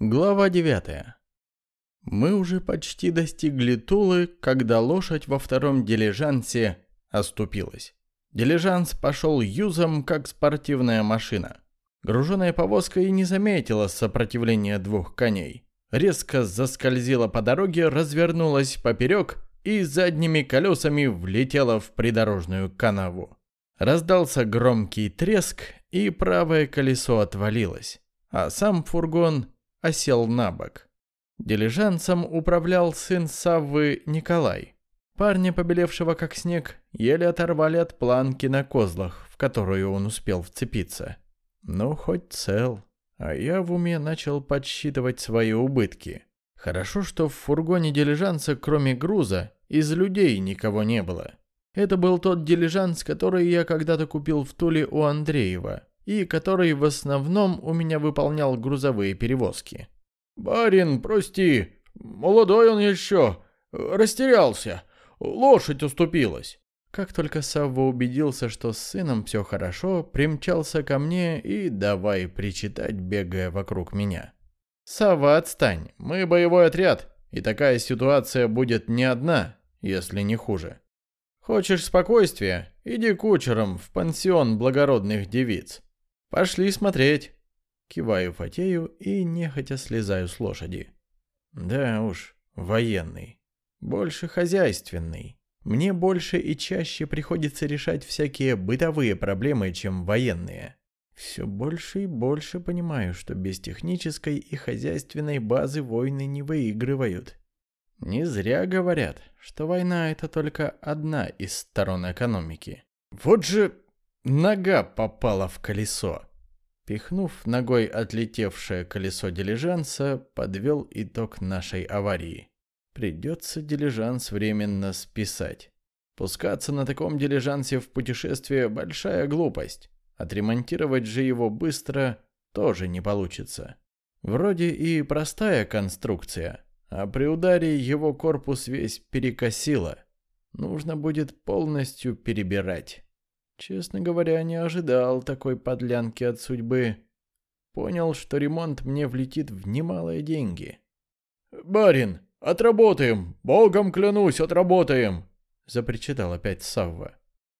Глава 9. Мы уже почти достигли Тулы, когда лошадь во втором дилижансе оступилась. Дилижанс пошел юзом, как спортивная машина. Груженная повозка и не заметила сопротивления двух коней. Резко заскользила по дороге, развернулась поперек и задними колесами влетела в придорожную канаву. Раздался громкий треск, и правое колесо отвалилось, а сам фургон осел на бок. Дилижансом управлял сын Саввы Николай. Парня, побелевшего как снег, еле оторвали от планки на козлах, в которую он успел вцепиться. Ну, хоть цел. А я в уме начал подсчитывать свои убытки. Хорошо, что в фургоне дилижанса, кроме груза, из людей никого не было. Это был тот дилижанс, который я когда-то купил в Туле у Андреева и который в основном у меня выполнял грузовые перевозки. «Барин, прости, молодой он еще, растерялся, лошадь уступилась». Как только Савва убедился, что с сыном все хорошо, примчался ко мне и давай причитать, бегая вокруг меня. «Савва, отстань, мы боевой отряд, и такая ситуация будет не одна, если не хуже. Хочешь спокойствия? Иди кучером в пансион благородных девиц. «Пошли смотреть!» Киваю Фатею и нехотя слезаю с лошади. Да уж, военный. Больше хозяйственный. Мне больше и чаще приходится решать всякие бытовые проблемы, чем военные. Все больше и больше понимаю, что без технической и хозяйственной базы войны не выигрывают. Не зря говорят, что война это только одна из сторон экономики. Вот же Нога попала в колесо. Пихнув ногой отлетевшее колесо дилижанса, подвел итог нашей аварии. Придется дилижанс временно списать. Пускаться на таком дилижансе в путешествие – большая глупость. Отремонтировать же его быстро тоже не получится. Вроде и простая конструкция, а при ударе его корпус весь перекосило. Нужно будет полностью перебирать. Честно говоря, не ожидал такой подлянки от судьбы. Понял, что ремонт мне влетит в немалые деньги. «Барин, отработаем! Богом клянусь, отработаем!» Запричитал опять Савва.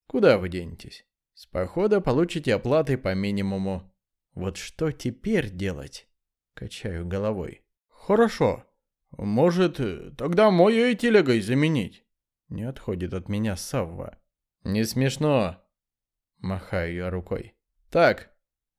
«Куда вы денетесь? С похода получите оплаты по минимуму. Вот что теперь делать?» Качаю головой. «Хорошо. Может, тогда моей телегой заменить?» Не отходит от меня Савва. «Не смешно. Махаю я рукой. Так,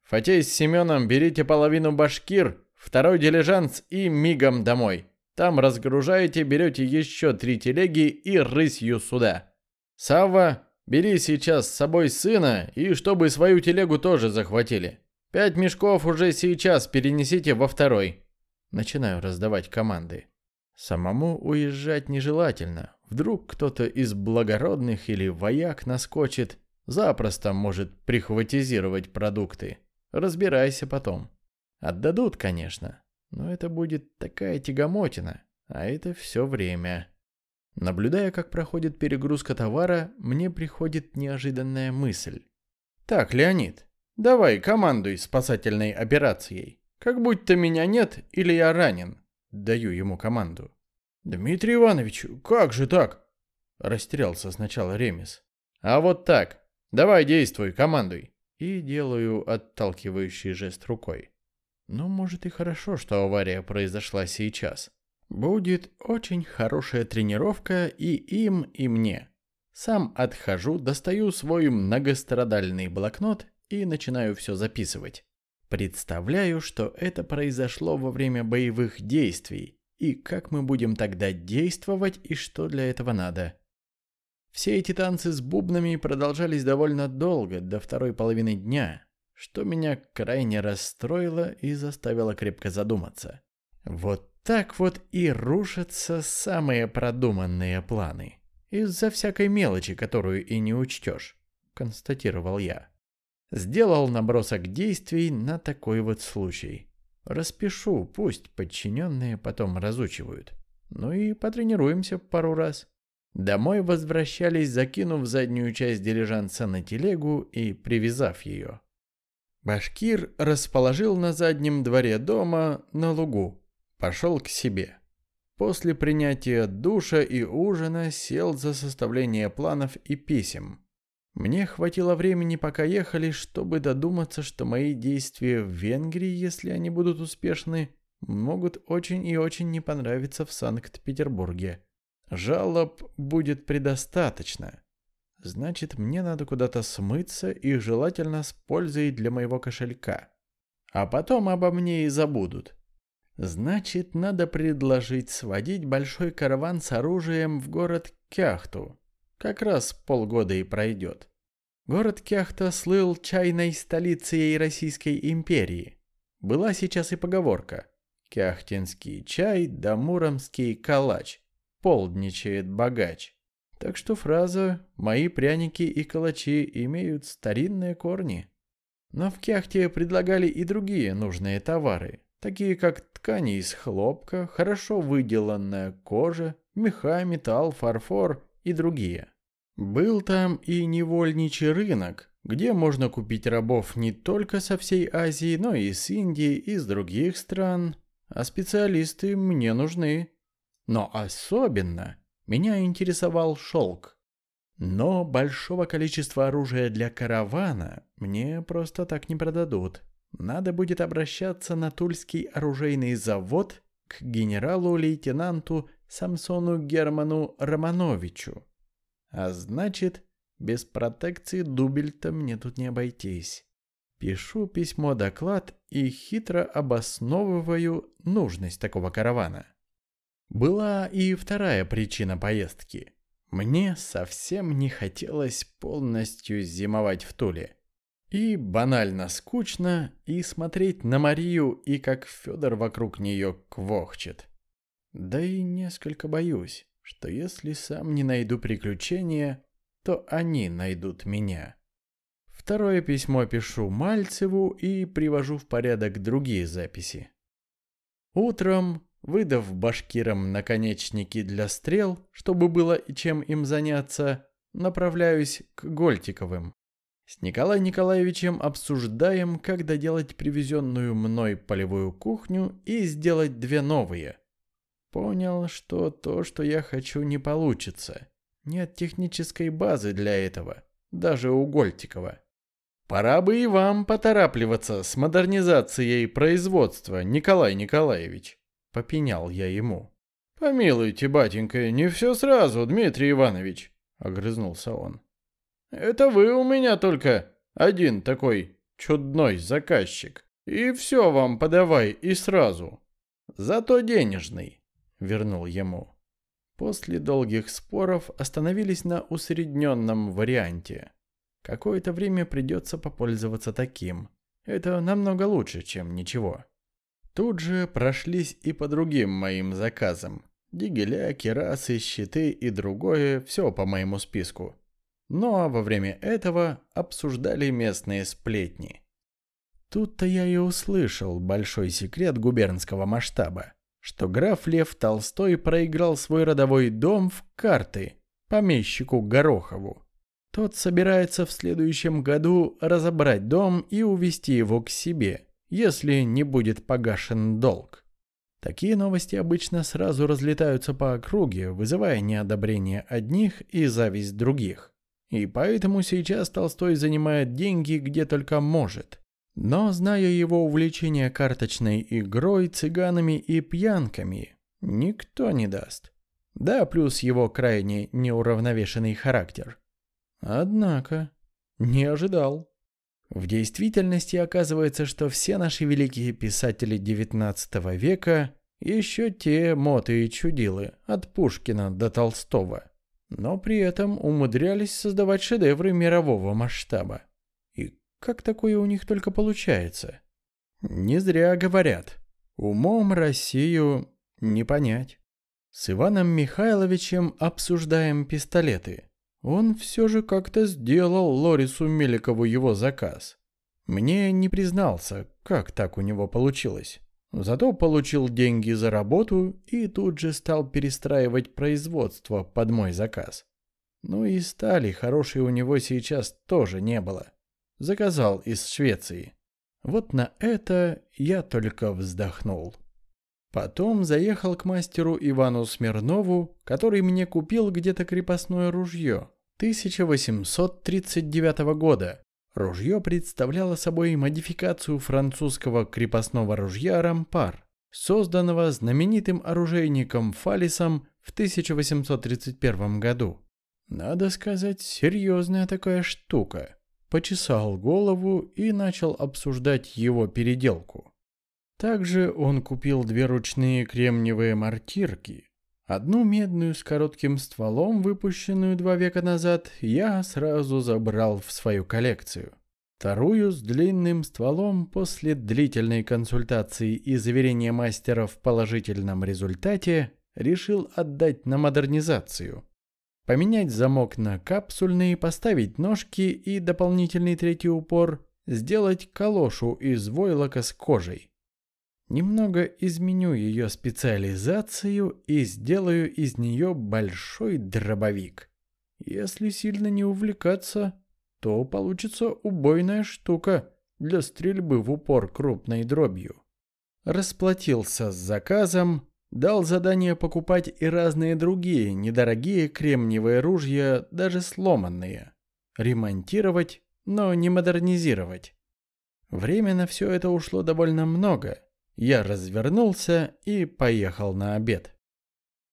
Фатей с Семеном берите половину башкир, второй дилижанс и мигом домой. Там разгружаете, берете еще три телеги и рысью сюда. Савва, бери сейчас с собой сына и чтобы свою телегу тоже захватили. Пять мешков уже сейчас перенесите во второй. Начинаю раздавать команды. Самому уезжать нежелательно. Вдруг кто-то из благородных или вояк наскочит Запросто может прихватизировать продукты. Разбирайся потом. Отдадут, конечно, но это будет такая тягомотина, а это все время. Наблюдая, как проходит перегрузка товара, мне приходит неожиданная мысль. «Так, Леонид, давай командуй спасательной операцией. Как будто меня нет или я ранен». Даю ему команду. «Дмитрий Иванович, как же так?» Растерялся сначала Ремес. «А вот так. Давай действуй, командуй. И делаю отталкивающий жест рукой. Ну, может и хорошо, что авария произошла сейчас. Будет очень хорошая тренировка и им, и мне. Сам отхожу, достаю свой многострадальный блокнот и начинаю все записывать. Представляю, что это произошло во время боевых действий, и как мы будем тогда действовать и что для этого надо. Все эти танцы с бубнами продолжались довольно долго, до второй половины дня, что меня крайне расстроило и заставило крепко задуматься. Вот так вот и рушатся самые продуманные планы. Из-за всякой мелочи, которую и не учтешь, констатировал я. Сделал набросок действий на такой вот случай. Распишу, пусть подчиненные потом разучивают. Ну и потренируемся пару раз. Домой возвращались, закинув заднюю часть дилижанса на телегу и привязав ее. Башкир расположил на заднем дворе дома на лугу. Пошел к себе. После принятия душа и ужина сел за составление планов и писем. Мне хватило времени, пока ехали, чтобы додуматься, что мои действия в Венгрии, если они будут успешны, могут очень и очень не понравиться в Санкт-Петербурге. Жалоб будет предостаточно. Значит, мне надо куда-то смыться и желательно с пользой для моего кошелька. А потом обо мне и забудут. Значит, надо предложить сводить большой караван с оружием в город Кяхту. Как раз полгода и пройдет. Город Кяхта слыл чайной столицей Российской империи. Была сейчас и поговорка. Кяхтинский чай да муромский калач. Полдничает богач. Так что фраза «мои пряники и калачи» имеют старинные корни. Но в Кяхте предлагали и другие нужные товары, такие как ткани из хлопка, хорошо выделанная кожа, меха, металл, фарфор и другие. Был там и невольничий рынок, где можно купить рабов не только со всей Азии, но и с Индии, и с других стран. А специалисты мне нужны. Но особенно меня интересовал шелк. Но большого количества оружия для каравана мне просто так не продадут. Надо будет обращаться на Тульский оружейный завод к генералу-лейтенанту Самсону Герману Романовичу. А значит, без протекции Дубельта мне тут не обойтись. Пишу письмо-доклад и хитро обосновываю нужность такого каравана. Была и вторая причина поездки. Мне совсем не хотелось полностью зимовать в Туле. И банально скучно, и смотреть на Марию, и как Федор вокруг нее квохчет. Да и несколько боюсь, что если сам не найду приключения, то они найдут меня. Второе письмо пишу Мальцеву и привожу в порядок другие записи. Утром Выдав башкирам наконечники для стрел, чтобы было чем им заняться, направляюсь к Гольтиковым. С Николаем Николаевичем обсуждаем, как доделать привезенную мной полевую кухню и сделать две новые. Понял, что то, что я хочу, не получится. Нет технической базы для этого, даже у Гольтикова. Пора бы и вам поторапливаться с модернизацией производства, Николай Николаевич. — попенял я ему. «Помилуйте, батенька, не все сразу, Дмитрий Иванович», — огрызнулся он. «Это вы у меня только один такой чудной заказчик. И все вам подавай и сразу. Зато денежный», — вернул ему. После долгих споров остановились на усредненном варианте. Какое-то время придется попользоваться таким. Это намного лучше, чем ничего. Тут же прошлись и по другим моим заказам. Дигеля, керасы, щиты и другое, все по моему списку. Но во время этого обсуждали местные сплетни. Тут-то я и услышал большой секрет губернского масштаба, что граф Лев Толстой проиграл свой родовой дом в карты помещику Горохову. Тот собирается в следующем году разобрать дом и увести его к себе – если не будет погашен долг. Такие новости обычно сразу разлетаются по округе, вызывая неодобрение одних и зависть других. И поэтому сейчас Толстой занимает деньги где только может. Но, зная его увлечение карточной игрой, цыганами и пьянками, никто не даст. Да, плюс его крайне неуравновешенный характер. Однако, не ожидал. В действительности оказывается, что все наши великие писатели XIX века еще те моты и чудилы, от Пушкина до Толстого. Но при этом умудрялись создавать шедевры мирового масштаба. И как такое у них только получается? Не зря говорят. Умом Россию не понять. С Иваном Михайловичем обсуждаем пистолеты. Он все же как-то сделал Лорису Меликову его заказ. Мне не признался, как так у него получилось. Зато получил деньги за работу и тут же стал перестраивать производство под мой заказ. Ну и стали хорошей у него сейчас тоже не было. Заказал из Швеции. Вот на это я только вздохнул. Потом заехал к мастеру Ивану Смирнову, который мне купил где-то крепостное ружье 1839 года. Ружье представляло собой модификацию французского крепостного ружья «Рампар», созданного знаменитым оружейником Фалисом в 1831 году. Надо сказать, серьезная такая штука. Почесал голову и начал обсуждать его переделку. Также он купил две ручные кремниевые мортирки. Одну медную с коротким стволом, выпущенную два века назад, я сразу забрал в свою коллекцию. Вторую с длинным стволом после длительной консультации и заверения мастера в положительном результате решил отдать на модернизацию. Поменять замок на капсульный, поставить ножки и дополнительный третий упор, сделать калошу из войлока с кожей. Немного изменю ее специализацию и сделаю из нее большой дробовик. Если сильно не увлекаться, то получится убойная штука для стрельбы в упор крупной дробью. Расплатился с заказом, дал задание покупать и разные другие недорогие кремниевые ружья, даже сломанные. Ремонтировать, но не модернизировать. Время на все это ушло довольно много. Я развернулся и поехал на обед.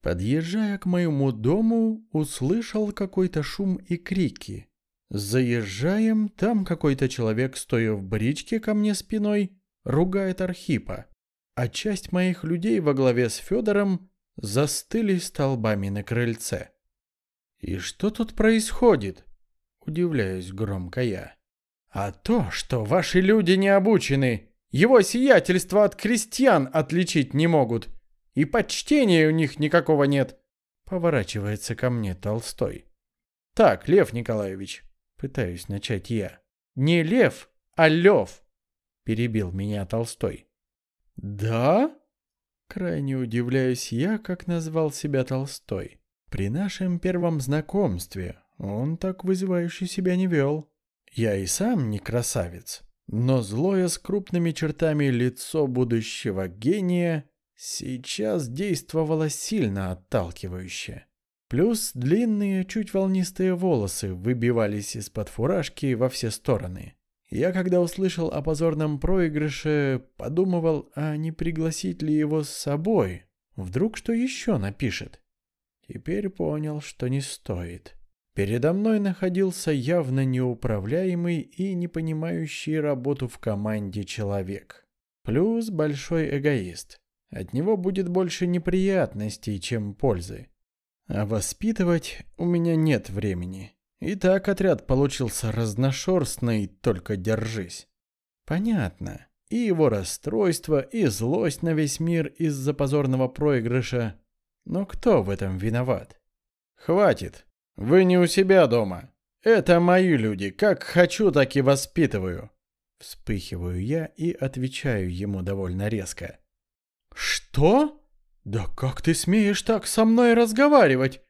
Подъезжая к моему дому, услышал какой-то шум и крики. Заезжаем, там какой-то человек, стоя в бричке ко мне спиной, ругает Архипа, а часть моих людей во главе с Федором застыли столбами на крыльце. «И что тут происходит?» – удивляюсь громко я. «А то, что ваши люди не обучены, его сиятельство от крестьян отличить не могут, и почтения у них никакого нет», – поворачивается ко мне Толстой. «Так, Лев Николаевич, Пытаюсь начать я. «Не лев, а лев!» Перебил меня Толстой. «Да?» Крайне удивляюсь я, как назвал себя Толстой. При нашем первом знакомстве он так вызывающе себя не вел. Я и сам не красавец, но злое с крупными чертами лицо будущего гения сейчас действовало сильно отталкивающе. Плюс длинные, чуть волнистые волосы выбивались из-под фуражки во все стороны. Я, когда услышал о позорном проигрыше, подумывал, а не пригласить ли его с собой. Вдруг что еще напишет. Теперь понял, что не стоит. Передо мной находился явно неуправляемый и не понимающий работу в команде человек. Плюс большой эгоист. От него будет больше неприятностей, чем пользы. А воспитывать у меня нет времени. И так отряд получился разношерстный, только держись. Понятно. И его расстройство, и злость на весь мир из-за позорного проигрыша. Но кто в этом виноват? Хватит. Вы не у себя дома. Это мои люди. Как хочу, так и воспитываю. Вспыхиваю я и отвечаю ему довольно резко. Что? «Да как ты смеешь так со мной разговаривать?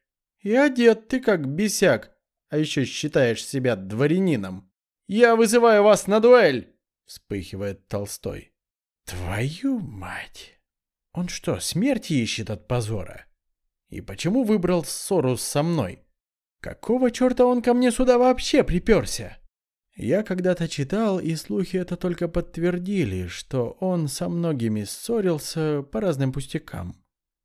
И одет ты как бесяк, а еще считаешь себя дворянином. Я вызываю вас на дуэль!» Вспыхивает Толстой. «Твою мать! Он что, смерти ищет от позора? И почему выбрал ссору со мной? Какого черта он ко мне сюда вообще приперся?» Я когда-то читал, и слухи это только подтвердили, что он со многими ссорился по разным пустякам.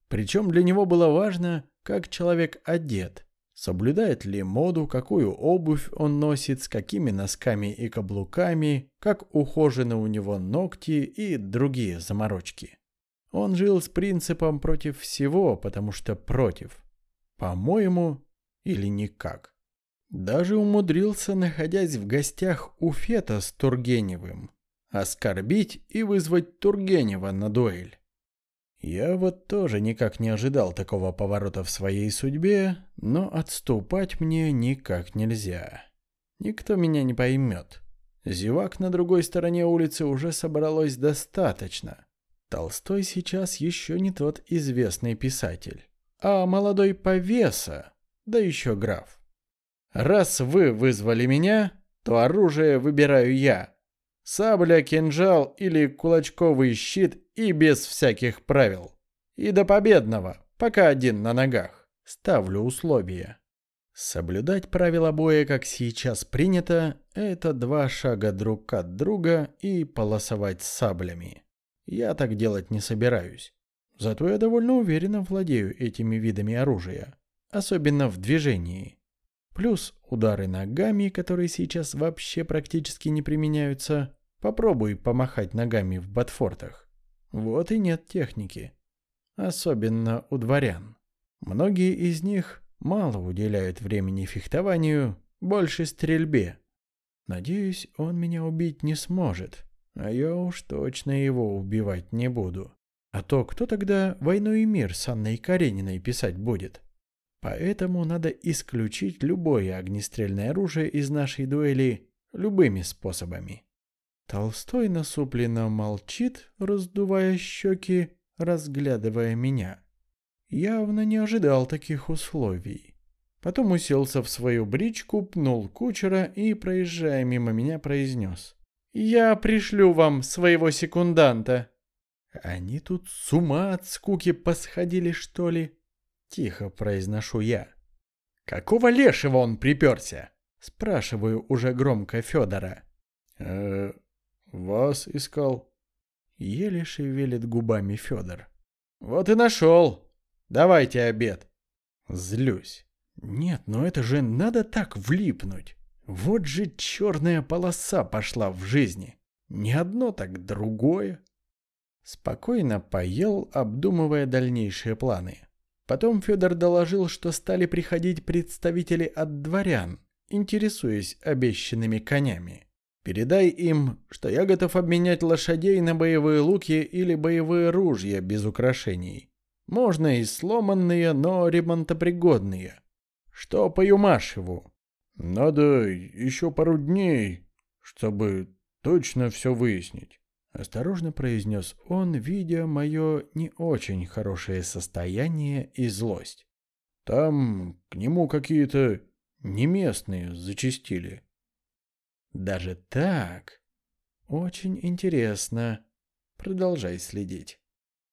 Причем для него было важно, как человек одет, соблюдает ли моду, какую обувь он носит, с какими носками и каблуками, как ухожены у него ногти и другие заморочки. Он жил с принципом против всего, потому что против. По-моему, или никак. Даже умудрился, находясь в гостях у Фета с Тургеневым, оскорбить и вызвать Тургенева на дуэль. Я вот тоже никак не ожидал такого поворота в своей судьбе, но отступать мне никак нельзя. Никто меня не поймет. Зевак на другой стороне улицы уже собралось достаточно. Толстой сейчас еще не тот известный писатель, а молодой повеса, да еще граф. Раз вы вызвали меня, то оружие выбираю я. Сабля, кинжал или кулачковый щит и без всяких правил. И до победного, пока один на ногах. Ставлю условия. Соблюдать правила боя, как сейчас принято, это два шага друг от друга и полосовать саблями. Я так делать не собираюсь. Зато я довольно уверенно владею этими видами оружия, особенно в движении. Плюс удары ногами, которые сейчас вообще практически не применяются. Попробуй помахать ногами в ботфортах. Вот и нет техники. Особенно у дворян. Многие из них мало уделяют времени фехтованию, больше стрельбе. Надеюсь, он меня убить не сможет, а я уж точно его убивать не буду. А то кто тогда «Войну и мир» с Анной Карениной писать будет? Поэтому надо исключить любое огнестрельное оружие из нашей дуэли любыми способами. Толстой насупленно молчит, раздувая щеки, разглядывая меня. Явно не ожидал таких условий. Потом уселся в свою бричку, пнул кучера и, проезжая мимо меня, произнес. «Я пришлю вам своего секунданта». «Они тут с ума от скуки посходили, что ли?» Тихо произношу я. «Какого лешего он приперся?» Спрашиваю уже громко Федора. «Э, вас искал?» Еле шевелит губами Федор. «Вот и нашел. Давайте обед». Злюсь. «Нет, но это же надо так влипнуть. Вот же черная полоса пошла в жизни. Не одно, так другое». Спокойно поел, обдумывая дальнейшие планы. Потом Федор доложил, что стали приходить представители от дворян, интересуясь обещанными конями. Передай им, что я готов обменять лошадей на боевые луки или боевые ружья без украшений. Можно и сломанные, но ремонтопригодные. Что по Юмашеву? Надо еще пару дней, чтобы точно все выяснить. Осторожно произнес он, видя мое не очень хорошее состояние и злость. Там к нему какие-то неместные зачистили. Даже так? Очень интересно. Продолжай следить.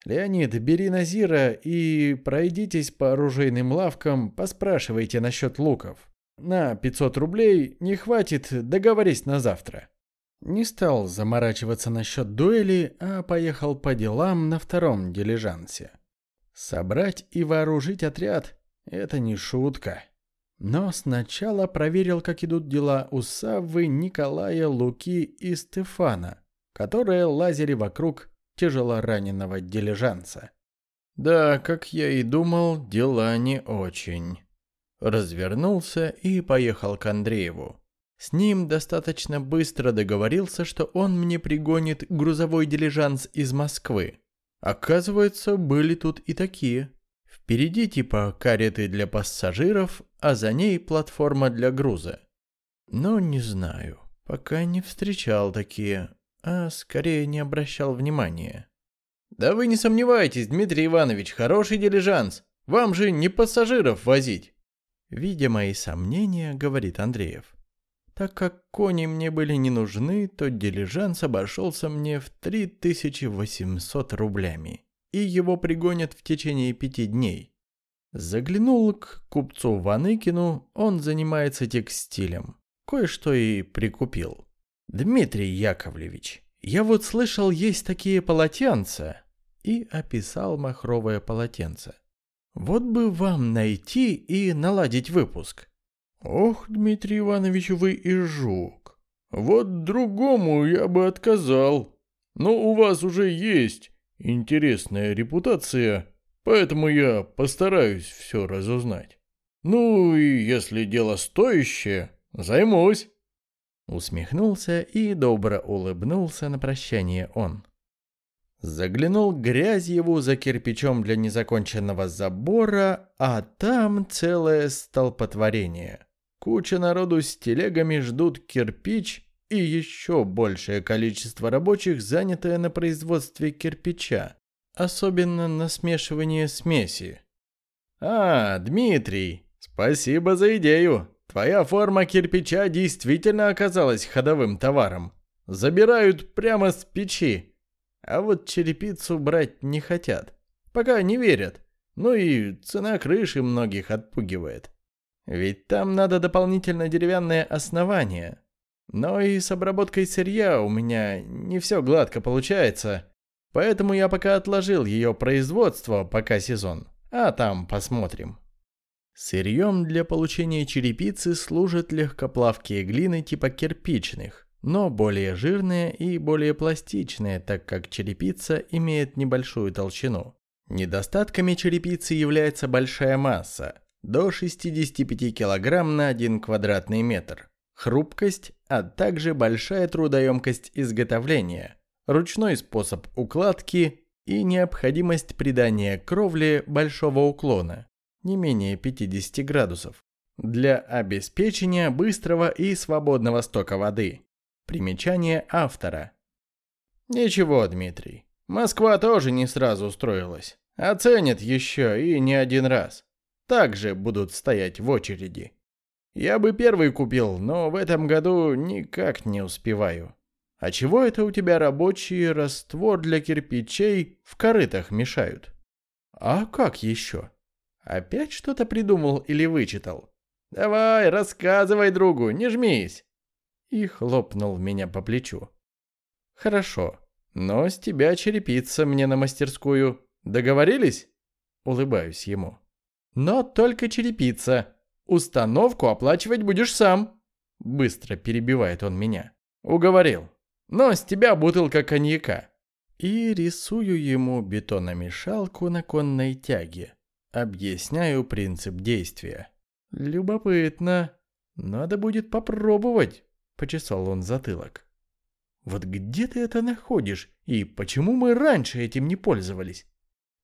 Леонид, бери Назира и пройдитесь по оружейным лавкам, поспрашивайте насчет луков. На 500 рублей не хватит, договорись на завтра. Не стал заморачиваться насчет дуэли, а поехал по делам на втором дилижансе. Собрать и вооружить отряд – это не шутка. Но сначала проверил, как идут дела у Саввы, Николая, Луки и Стефана, которые лазили вокруг тяжело раненого дилижанса. Да, как я и думал, дела не очень. Развернулся и поехал к Андрееву. С ним достаточно быстро договорился, что он мне пригонит грузовой дилижанс из Москвы. Оказывается, были тут и такие. Впереди типа кареты для пассажиров, а за ней платформа для груза. Но не знаю, пока не встречал такие, а скорее не обращал внимания. «Да вы не сомневайтесь, Дмитрий Иванович, хороший дилижанс. Вам же не пассажиров возить». Видя мои сомнения, говорит Андреев. Так как кони мне были не нужны, то дилижанс обошелся мне в 3800 рублями, и его пригонят в течение пяти дней. Заглянул к купцу Ваныкину, он занимается текстилем. Кое-что и прикупил. «Дмитрий Яковлевич, я вот слышал, есть такие полотенца». И описал махровое полотенце. «Вот бы вам найти и наладить выпуск. «Ох, Дмитрий Иванович, вы и жук. Вот другому я бы отказал. Но у вас уже есть интересная репутация, поэтому я постараюсь все разузнать. Ну и если дело стоящее, займусь». Усмехнулся и добро улыбнулся на прощание он. Заглянул Грязьеву за кирпичом для незаконченного забора, а там целое столпотворение. Куча народу с телегами ждут кирпич и еще большее количество рабочих, занятое на производстве кирпича, особенно на смешивание смеси. «А, Дмитрий, спасибо за идею. Твоя форма кирпича действительно оказалась ходовым товаром. Забирают прямо с печи. А вот черепицу брать не хотят. Пока не верят. Ну и цена крыши многих отпугивает. Ведь там надо дополнительно деревянное основание. Но и с обработкой сырья у меня не все гладко получается. Поэтому я пока отложил ее производство, пока сезон. А там посмотрим. Сырьем для получения черепицы служат легкоплавкие глины типа кирпичных, но более жирные и более пластичные, так как черепица имеет небольшую толщину. Недостатками черепицы является большая масса, до 65 кг на 1 квадратный метр, хрупкость, а также большая трудоемкость изготовления, ручной способ укладки и необходимость придания кровле большого уклона, не менее 50 градусов, для обеспечения быстрого и свободного стока воды. Примечание автора. Ничего, Дмитрий. Москва тоже не сразу устроилась. Оценят еще и не один раз. Также будут стоять в очереди. Я бы первый купил, но в этом году никак не успеваю. А чего это у тебя рабочий раствор для кирпичей в корытах мешают? А как еще? Опять что-то придумал или вычитал? Давай, рассказывай другу, не жмись и хлопнул меня по плечу. «Хорошо, но с тебя черепица мне на мастерскую. Договорились?» Улыбаюсь ему. «Но только черепица. Установку оплачивать будешь сам». Быстро перебивает он меня. «Уговорил. Но с тебя бутылка коньяка». И рисую ему бетономешалку на конной тяге. Объясняю принцип действия. Любопытно. Надо будет попробовать. Почесал он затылок. Вот где ты это находишь? И почему мы раньше этим не пользовались?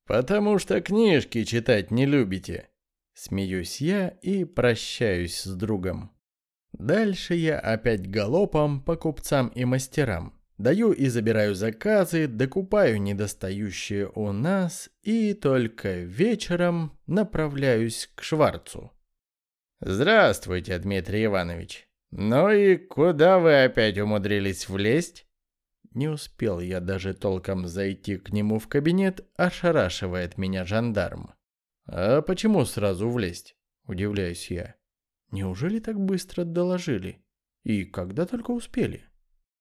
Потому что книжки читать не любите. Смеюсь я и прощаюсь с другом. Дальше я опять галопом по купцам и мастерам. Даю и забираю заказы, докупаю недостающие у нас и только вечером направляюсь к Шварцу. «Здравствуйте, Дмитрий Иванович. «Ну и куда вы опять умудрились влезть?» Не успел я даже толком зайти к нему в кабинет, ошарашивает меня жандарм. «А почему сразу влезть?» – удивляюсь я. «Неужели так быстро доложили? И когда только успели?»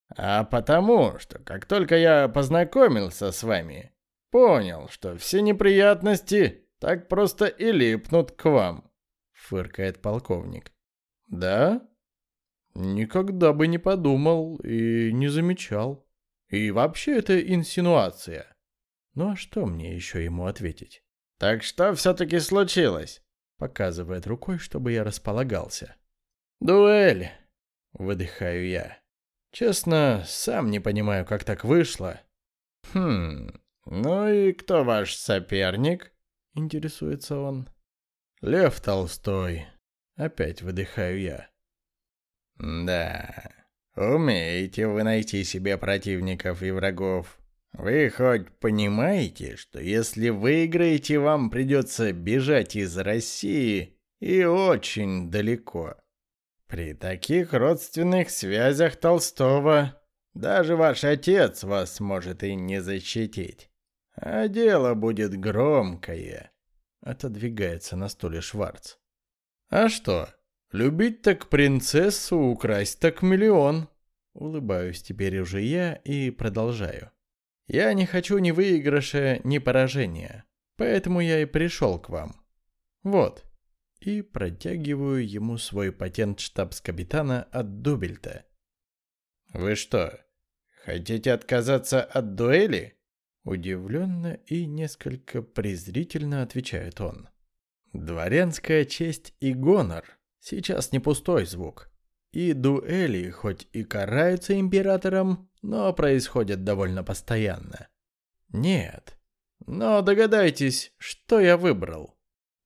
«А потому, что как только я познакомился с вами, понял, что все неприятности так просто и липнут к вам», – фыркает полковник. «Да?» Никогда бы не подумал и не замечал. И вообще это инсинуация. Ну а что мне еще ему ответить? Так что все-таки случилось? Показывает рукой, чтобы я располагался. Дуэль. Выдыхаю я. Честно, сам не понимаю, как так вышло. Хм, ну и кто ваш соперник? Интересуется он. Лев Толстой. Опять выдыхаю я. «Да, умеете вы найти себе противников и врагов. Вы хоть понимаете, что если выиграете, вам придется бежать из России и очень далеко? При таких родственных связях Толстого даже ваш отец вас может и не защитить. А дело будет громкое». Отодвигается на стуле Шварц. «А что?» Любить так принцессу, украсть так миллион. Улыбаюсь теперь уже я и продолжаю. Я не хочу ни выигрыша, ни поражения. Поэтому я и пришел к вам. Вот. И протягиваю ему свой патент штабс-капитана от Дубельта. Вы что, хотите отказаться от дуэли? Удивленно и несколько презрительно отвечает он. Дворянская честь и гонор Сейчас не пустой звук. И дуэли хоть и караются императором, но происходят довольно постоянно. Нет. Но догадайтесь, что я выбрал.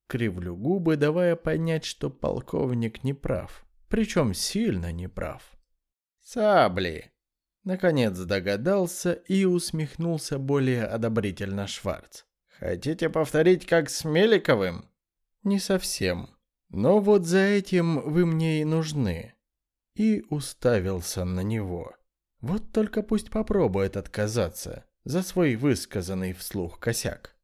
Кривлю губы, давая понять, что полковник не прав. Причем сильно не прав. Сабли. Наконец догадался и усмехнулся более одобрительно Шварц. Хотите повторить как с Меликовым? Не совсем. Но вот за этим вы мне и нужны. И уставился на него. Вот только пусть попробует отказаться за свой высказанный вслух косяк.